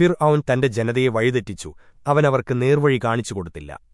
ഫിർ തന്റെ ജനതയെ വഴിതെറ്റിച്ചു. അവനവർക്ക് നേർവഴി കാണിച്ചു കൊടുത്തില്ല